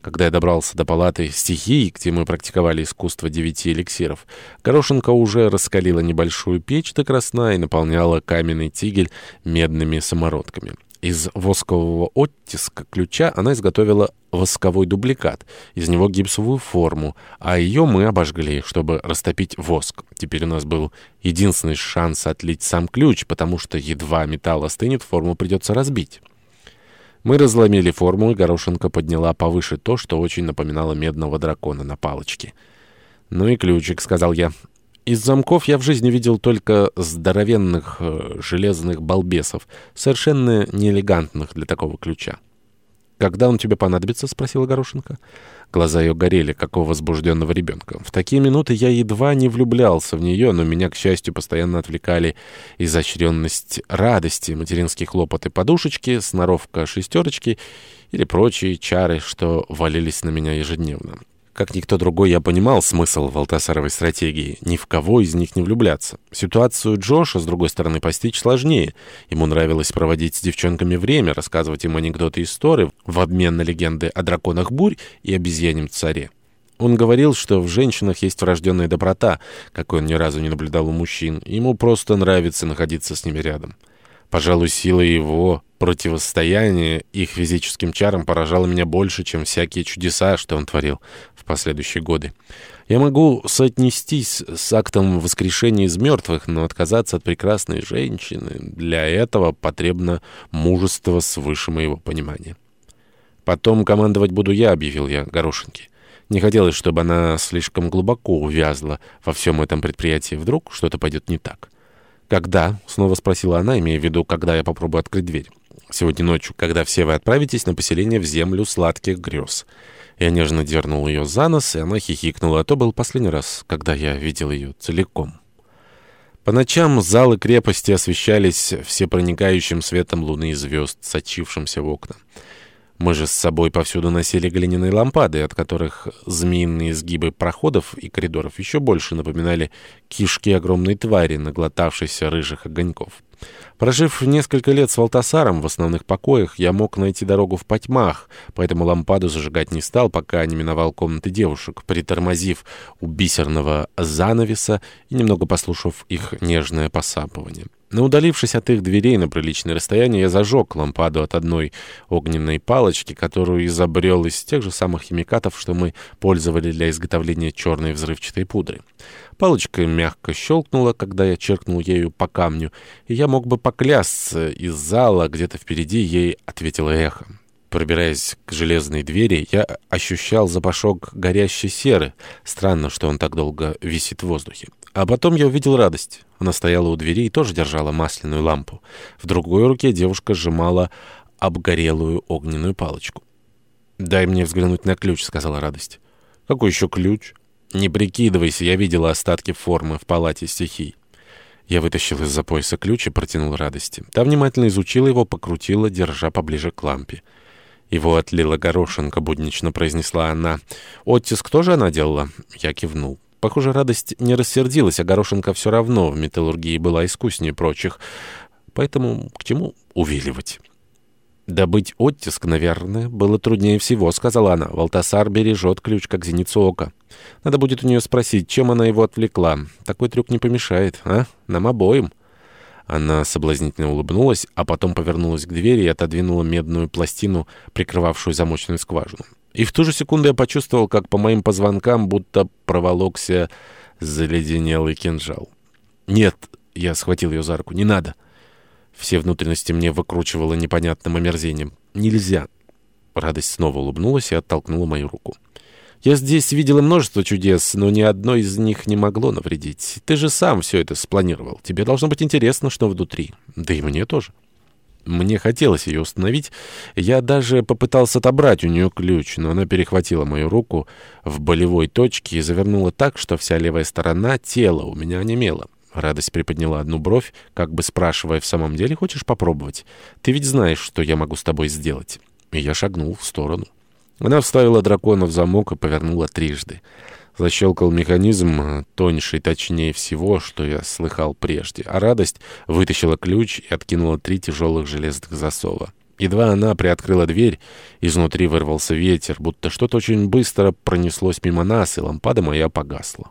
Когда я добрался до палаты стихий, где мы практиковали искусство девяти эликсиров, Горошенко уже раскалила небольшую печь до красна и наполняла каменный тигель медными самородками. Из воскового оттиска ключа она изготовила восковой дубликат, из него гипсовую форму, а ее мы обожгли, чтобы растопить воск. Теперь у нас был единственный шанс отлить сам ключ, потому что едва металл остынет, форму придется разбить. Мы разломили форму, и Горошенко подняла повыше то, что очень напоминало медного дракона на палочке. «Ну и ключик», — сказал я. Из замков я в жизни видел только здоровенных э, железных балбесов, совершенно неэлегантных для такого ключа. «Когда он тебе понадобится?» — спросила Горошенко. Глаза ее горели, как у возбужденного ребенка. В такие минуты я едва не влюблялся в нее, но меня, к счастью, постоянно отвлекали изощренность радости, материнские хлопоты подушечки, сноровка шестерочки или прочие чары, что валились на меня ежедневно. Как никто другой, я понимал смысл Валтасаровой стратегии. Ни в кого из них не влюбляться. Ситуацию Джоша, с другой стороны, постичь сложнее. Ему нравилось проводить с девчонками время, рассказывать им анекдоты и истории в обмен на легенды о драконах бурь и обезьянем царе. Он говорил, что в женщинах есть врожденная доброта, какой он ни разу не наблюдал у мужчин. Ему просто нравится находиться с ними рядом. Пожалуй, сила его противостояния их физическим чарам поражала меня больше, чем всякие чудеса, что он творил в последующие годы. Я могу соотнестись с актом воскрешения из мертвых, но отказаться от прекрасной женщины для этого потребно мужество свыше моего понимания. «Потом командовать буду я», — объявил я Горошинке. Не хотелось, чтобы она слишком глубоко увязла во всем этом предприятии. Вдруг что-то пойдет не так. «Когда?» — снова спросила она, имея в виду, когда я попробую открыть дверь. «Сегодня ночью, когда все вы отправитесь на поселение в землю сладких грез». Я нежно дернул ее за нос, и она хихикнула. А то был последний раз, когда я видел ее целиком. По ночам залы крепости освещались всепроникающим светом луны и звезд, сочившимся в окна. Мы же с собой повсюду носили глиняные лампады, от которых змеиные сгибы проходов и коридоров еще больше напоминали кишки огромной твари, наглотавшейся рыжих огоньков. Прожив несколько лет с Валтасаром в основных покоях, я мог найти дорогу в потьмах, поэтому лампаду зажигать не стал, пока не миновал комнаты девушек, притормозив у бисерного занавеса и немного послушав их нежное посапывание. Но удалившись от их дверей на приличное расстояние, я зажег лампаду от одной огненной палочки, которую изобрел из тех же самых химикатов, что мы пользовали для изготовления черной взрывчатой пудры. Палочка мягко щелкнула, когда я черкнул ею по камню, и я мог бы поклясться, из зала где-то впереди ей ответило эхо. Пробираясь к железной двери, я ощущал запашок горящей серы. Странно, что он так долго висит в воздухе. А потом я увидел радость. Она стояла у двери и тоже держала масляную лампу. В другой руке девушка сжимала обгорелую огненную палочку. «Дай мне взглянуть на ключ», — сказала радость. «Какой еще ключ?» «Не прикидывайся, я видела остатки формы в палате стихий». Я вытащил из-за пояса ключ и протянул радости. Та внимательно изучила его, покрутила, держа поближе к лампе. «Его отлила горошинка», — буднично произнесла она. «Оттиск тоже она делала?» Я кивнул. Похоже, радость не рассердилась, а горошинка все равно в металлургии была искуснее прочих. Поэтому к чему увиливать? «Добыть оттиск, наверное, было труднее всего», — сказала она. «Валтасар бережет ключ, как зеницу ока. Надо будет у нее спросить, чем она его отвлекла. Такой трюк не помешает, а? Нам обоим». Она соблазнительно улыбнулась, а потом повернулась к двери и отодвинула медную пластину, прикрывавшую замочную скважину. И в ту же секунду я почувствовал, как по моим позвонкам будто проволокся заледенелый кинжал. «Нет!» — я схватил ее за руку. «Не надо!» Все внутренности мне выкручивало непонятным омерзением. «Нельзя!» Радость снова улыбнулась и оттолкнула мою руку. Я здесь видела множество чудес, но ни одно из них не могло навредить. Ты же сам все это спланировал. Тебе должно быть интересно, что внутри. Да и мне тоже. Мне хотелось ее установить. Я даже попытался отобрать у нее ключ, но она перехватила мою руку в болевой точке и завернула так, что вся левая сторона тела у меня онемела. Радость приподняла одну бровь, как бы спрашивая, в самом деле хочешь попробовать? Ты ведь знаешь, что я могу с тобой сделать. И я шагнул в сторону. Она вставила дракона в замок и повернула трижды. Защелкал механизм, тоньше и точнее всего, что я слыхал прежде. А радость вытащила ключ и откинула три тяжелых железных засова. Едва она приоткрыла дверь, изнутри вырвался ветер, будто что-то очень быстро пронеслось мимо нас, и лампада моя погасла.